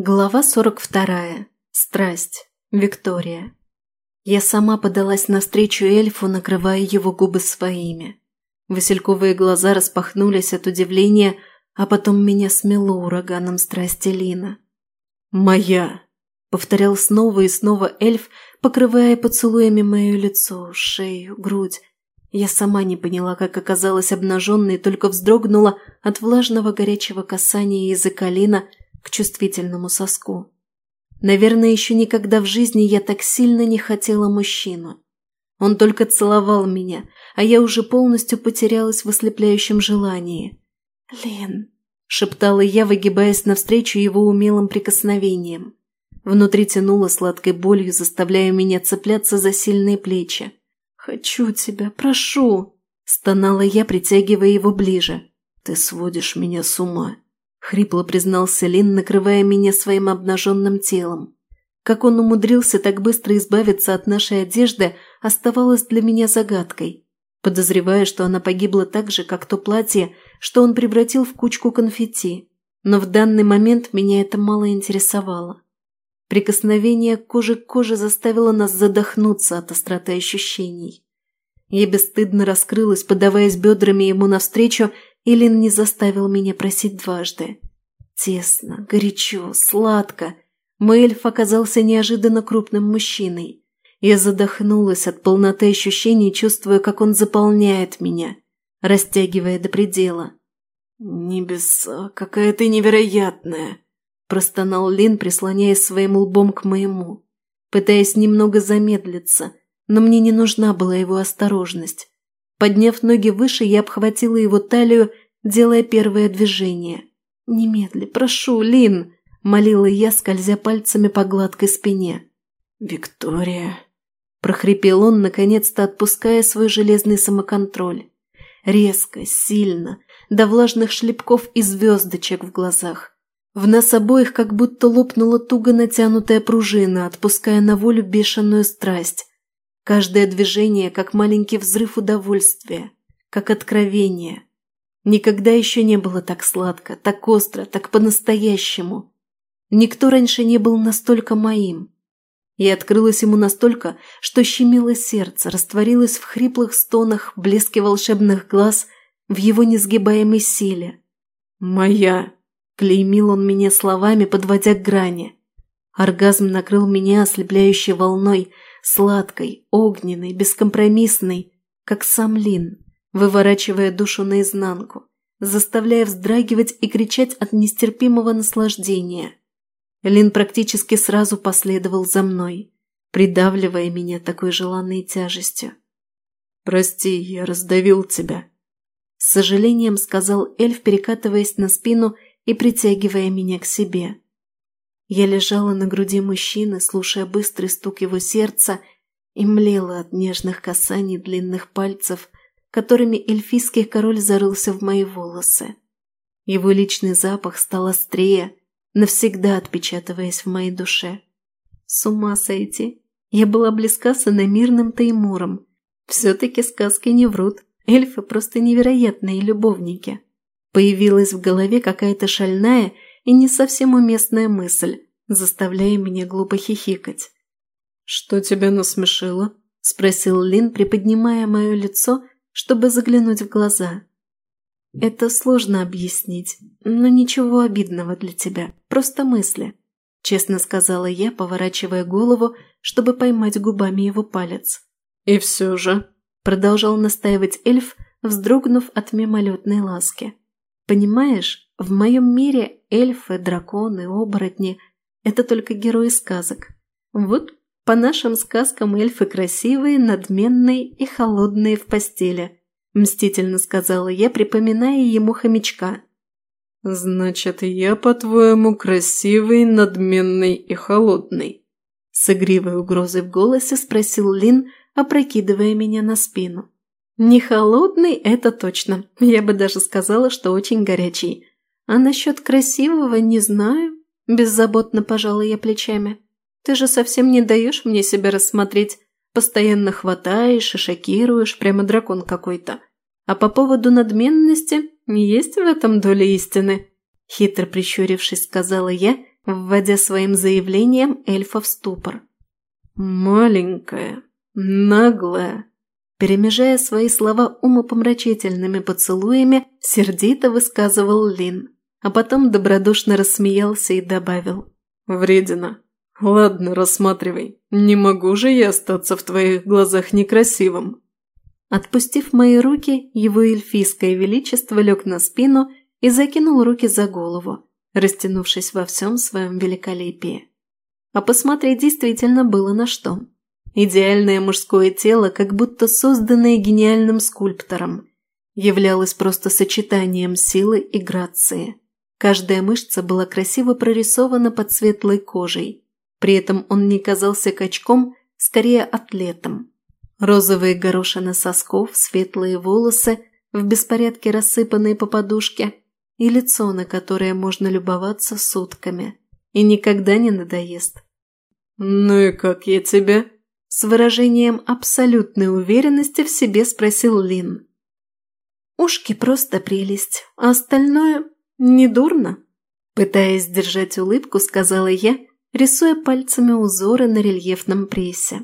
Глава 42. Страсть. Виктория. Я сама подалась навстречу эльфу, накрывая его губы своими. Васильковые глаза распахнулись от удивления, а потом меня смело ураганом страсти Лина. «Моя!» – повторял снова и снова эльф, покрывая поцелуями мое лицо, шею, грудь. Я сама не поняла, как оказалась обнаженной, только вздрогнула от влажного горячего касания языка Лина – к чувствительному соску. Наверное, еще никогда в жизни я так сильно не хотела мужчину. Он только целовал меня, а я уже полностью потерялась в ослепляющем желании. «Лен», – шептала я, выгибаясь навстречу его умелым прикосновением. Внутри тянуло сладкой болью, заставляя меня цепляться за сильные плечи. «Хочу тебя, прошу!» – стонала я, притягивая его ближе. «Ты сводишь меня с ума!» Хрипло признался Лин, накрывая меня своим обнаженным телом. Как он умудрился так быстро избавиться от нашей одежды, оставалось для меня загадкой. Подозревая, что она погибла так же, как то платье, что он превратил в кучку конфетти. Но в данный момент меня это мало интересовало. Прикосновение кожи к коже заставило нас задохнуться от остроты ощущений. Я бесстыдно раскрылась, подаваясь бедрами ему навстречу Илин не заставил меня просить дважды. Тесно, горячо, сладко. Мой эльф оказался неожиданно крупным мужчиной. Я задохнулась от полноты ощущений, чувствуя, как он заполняет меня, растягивая до предела. «Небеса, какая ты невероятная!» – простонал Лин, прислоняясь своим лбом к моему, пытаясь немного замедлиться, но мне не нужна была его осторожность. Подняв ноги выше, я обхватила его талию, делая первое движение. «Немедли, прошу, Лин!» – молила я, скользя пальцами по гладкой спине. «Виктория!» – прохрипел он, наконец-то отпуская свой железный самоконтроль. Резко, сильно, до влажных шлепков и звездочек в глазах. В нас обоих как будто лопнула туго натянутая пружина, отпуская на волю бешеную страсть. Каждое движение, как маленький взрыв удовольствия, как откровение. Никогда еще не было так сладко, так остро, так по-настоящему. Никто раньше не был настолько моим. И открылось ему настолько, что щемило сердце, растворилось в хриплых стонах, блеске волшебных глаз, в его несгибаемой силе. «Моя!» – клеймил он меня словами, подводя к грани. Оргазм накрыл меня ослепляющей волной – сладкой, огненной, бескомпромиссной, как сам Лин, выворачивая душу наизнанку, заставляя вздрагивать и кричать от нестерпимого наслаждения. Лин практически сразу последовал за мной, придавливая меня такой желанной тяжестью. «Прости, я раздавил тебя», – с сожалением сказал эльф, перекатываясь на спину и притягивая меня к себе. Я лежала на груди мужчины, слушая быстрый стук его сердца, и млела от нежных касаний длинных пальцев, которыми эльфийский король зарылся в мои волосы. Его личный запах стал острее, навсегда отпечатываясь в моей душе. С ума сойти! Я была близка с иномирным Таймуром. Все-таки сказки не врут, эльфы просто невероятные любовники. Появилась в голове какая-то шальная и не совсем уместная мысль, заставляя меня глупо хихикать. «Что тебя насмешило?» – спросил Лин, приподнимая мое лицо, чтобы заглянуть в глаза. «Это сложно объяснить, но ничего обидного для тебя, просто мысли», – честно сказала я, поворачивая голову, чтобы поймать губами его палец. «И все же», – продолжал настаивать эльф, вздрогнув от мимолетной ласки. «Понимаешь, в моем мире эльфы, драконы, оборотни – это только герои сказок. Вот по нашим сказкам эльфы красивые, надменные и холодные в постели», – мстительно сказала я, припоминая ему хомячка. «Значит, я, по-твоему, красивый, надменный и холодный?» С игривой угрозой в голосе спросил Лин, опрокидывая меня на спину. Не холодный – это точно. Я бы даже сказала, что очень горячий. А насчет красивого не знаю. Беззаботно пожала я плечами. Ты же совсем не даешь мне себя рассмотреть. Постоянно хватаешь и шокируешь, прямо дракон какой-то. А по поводу надменности есть в этом доля истины. Хитро прищурившись, сказала я, вводя своим заявлением эльфа в ступор. «Маленькая, наглая», перемежая свои слова умопомрачительными поцелуями, сердито высказывал Лин, а потом добродушно рассмеялся и добавил. «Вредина. Ладно, рассматривай. Не могу же я остаться в твоих глазах некрасивым». Отпустив мои руки, его эльфийское величество лег на спину и закинул руки за голову, растянувшись во всем своем великолепии. А посмотреть действительно было на что. Идеальное мужское тело, как будто созданное гениальным скульптором, являлось просто сочетанием силы и грации. Каждая мышца была красиво прорисована под светлой кожей, при этом он не казался качком, скорее атлетом. Розовые горошины сосков, светлые волосы, в беспорядке рассыпанные по подушке, и лицо, на которое можно любоваться сутками. И никогда не надоест. «Ну и как я тебя?» С выражением абсолютной уверенности в себе спросил Лин. «Ушки просто прелесть, а остальное недурно», пытаясь сдержать улыбку, сказала я, рисуя пальцами узоры на рельефном прессе.